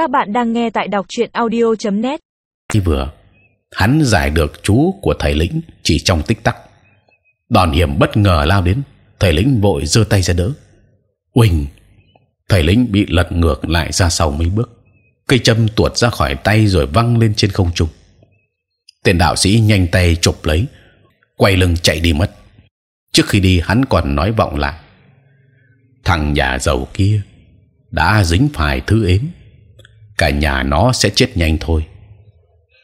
Các bạn đang nghe tại đọc truyện audio.net. Khi vừa, hắn giải được chú của thầy lĩnh chỉ trong tích tắc. Đòn hiểm bất ngờ lao đến, thầy lĩnh vội giơ tay ra đỡ. Uỳnh, thầy lĩnh bị lật ngược lại ra sau mấy bước, cây châm tuột ra khỏi tay rồi văng lên trên không trung. Tên đạo sĩ nhanh tay chụp lấy, quay lưng chạy đi mất. Trước khi đi, hắn còn nói vọng lại: thằng nhà giàu kia đã dính phải thứ ếm, cả nhà nó sẽ chết nhanh thôi.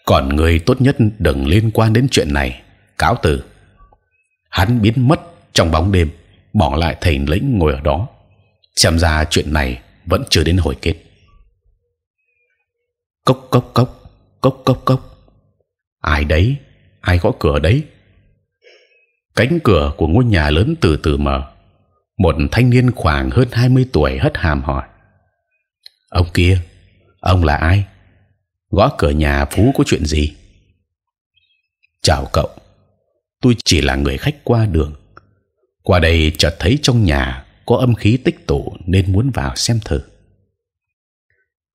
Còn người tốt nhất đừng liên quan đến chuyện này. Cáo từ. Hắn biến mất trong bóng đêm, bỏ lại thầy lĩnh ngồi ở đó. Xem ra chuyện này vẫn chưa đến hồi kết. Cốc cốc cốc, cốc cốc cốc. Ai đấy? Ai gõ cửa đấy? Cánh cửa của ngôi nhà lớn từ từ mở. Một thanh niên khoảng hơn 20 tuổi hất hàm hỏi: ông kia ông là ai? Gõ cửa nhà phú có chuyện gì? Chào cậu, tôi chỉ là người khách qua đường. Qua đây chợt thấy trong nhà có âm khí tích tụ nên muốn vào xem thử.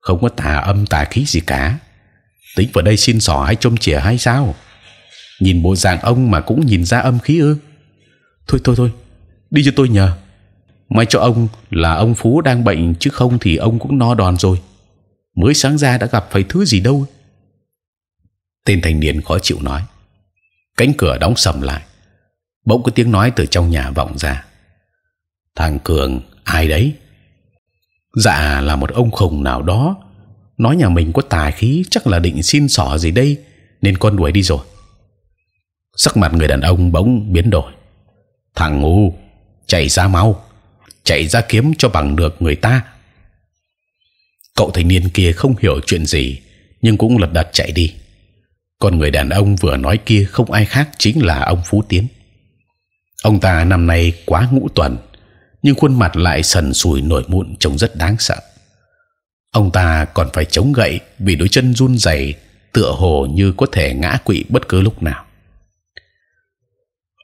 Không có tà âm tà khí gì cả. Tính vào đây xin sỏ hay trông chìa hay sao? Nhìn bộ dạng ông mà cũng nhìn ra âm khí ư? Thôi thôi thôi, đi cho tôi nhờ. May cho ông là ông phú đang bệnh chứ không thì ông cũng no đòn rồi mới sáng ra đã gặp phải thứ gì đâu. Tên thanh niên khó chịu nói. Cánh cửa đóng sầm lại. Bỗng có tiếng nói từ trong nhà vọng ra. Thằng cường, ai đấy? Dạ là một ông khùng nào đó. Nói nhà mình có tài khí, chắc là định xin xỏ gì đây, nên con đuổi đi rồi. Sắc mặt người đàn ông bỗng biến đổi. Thằng ngu, chạy ra mau, chạy ra kiếm cho bằng được người ta. Cậu thanh niên kia không hiểu chuyện gì, nhưng cũng lật đật chạy đi. Còn người đàn ông vừa nói kia không ai khác chính là ông Phú Tiến. Ông ta năm nay quá ngũ tuần, nhưng khuôn mặt lại sần sùi nổi mụn trông rất đáng sợ. Ông ta còn phải chống gậy vì đôi chân run rẩy, tựa hồ như có thể ngã quỵ bất cứ lúc nào.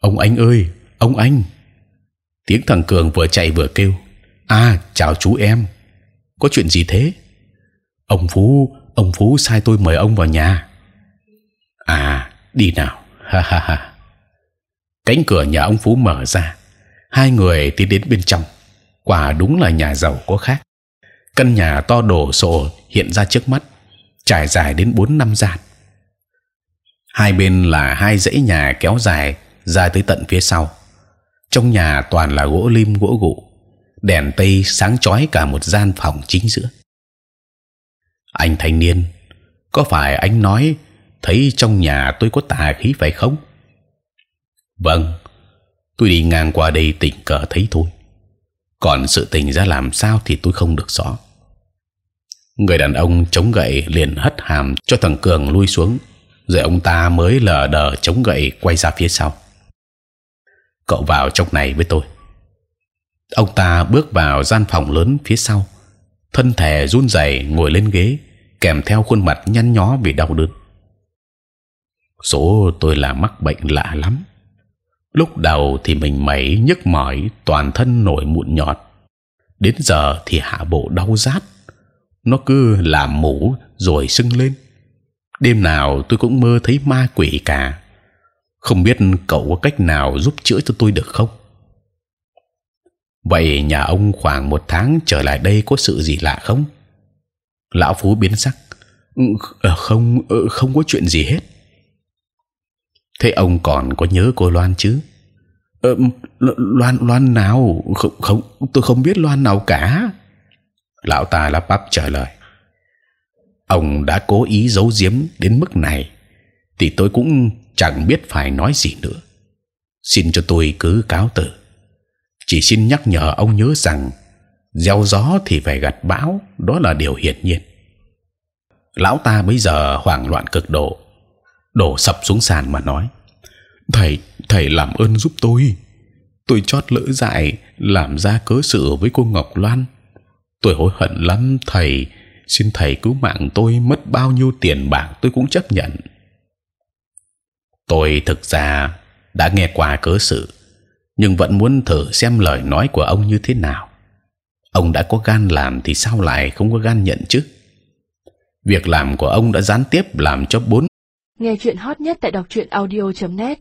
Ông anh ơi, ông anh! tiếng thằng cường vừa chạy vừa kêu a chào chú em có chuyện gì thế? Ông phú ông phú sai tôi mời ông vào nhà. À đi nào. Ha ha ha. Cánh cửa nhà ông phú mở ra. Hai người tiến đến bên trong. Quả đúng là nhà giàu có khác. Căn nhà to đổ sộ hiện ra trước mắt, trải dài đến bốn năm gian. Hai bên là hai dãy nhà kéo dài ra tới tận phía sau. Trong nhà toàn là gỗ lim gỗ gụ đèn tây sáng chói cả một gian phòng chính giữa. Anh thanh niên, có phải anh nói thấy trong nhà tôi có tà khí phải không? Vâng tôi đi ngang qua đây tình cờ thấy thôi. Còn sự tình ra làm sao thì tôi không được rõ. Người đàn ông chống gậy liền hất hàm cho thằng cường lui xuống, rồi ông ta mới lờ đờ chống gậy quay ra phía sau. Cậu vào trong này với tôi ông ta bước vào gian phòng lớn phía sau, thân thể run rẩy ngồi lên ghế, kèm theo khuôn mặt nhăn nhó vì đau đớn. Số tôi là mắc bệnh lạ lắm. Lúc đầu thì mình mẩy nhức mỏi, toàn thân nổi mụn nhọt. Đến giờ thì hạ bộ đau rát. Nó cứ làm mũ rồi sưng lên. Đêm nào tôi cũng mơ thấy ma quỷ cả. Không biết cậu có cách nào giúp chữa cho tôi được không? Vậy nhà ông khoảng một tháng trở lại đây có sự gì lạ không? Lão phú biến sắc. Ừ, ờ, không, ờ, không có chuyện gì hết. Thế ông còn có nhớ cô Loan chứ? Ờ, Loan Loan nào? Không, không, tôi không biết Loan nào cả. Lão ta lắp bắp trả lời. Ông đã cố ý giấu giếm đến mức này, thì tôi cũng chẳng biết phải nói gì nữa. Xin cho tôi cứ cáo từ. Chỉ xin nhắc nhở ông nhớ rằng gieo gió thì phải gặt bão, đó là điều hiển nhiên. Lão ta bây giờ hoảng loạn cực độ, đổ sập xuống sàn mà nói: Thầy, thầy làm ơn giúp tôi. Tôi chót lỡ dại làm ra cớ sự với cô Ngọc Loan. Tôi hối hận lắm, thầy. Xin thầy cứu mạng tôi mất bao nhiêu tiền bạc tôi cũng chấp nhận tôi thực ra đã nghe qua cớ sự nhưng vẫn muốn thử xem lời nói của ông như thế nào. Ông đã có gan làm thì sao lại không có gan nhận chứ? Việc làm của ông đã gián tiếp làm cho bốn Nghe chuyện hot nhất tại đọc truyện audio.net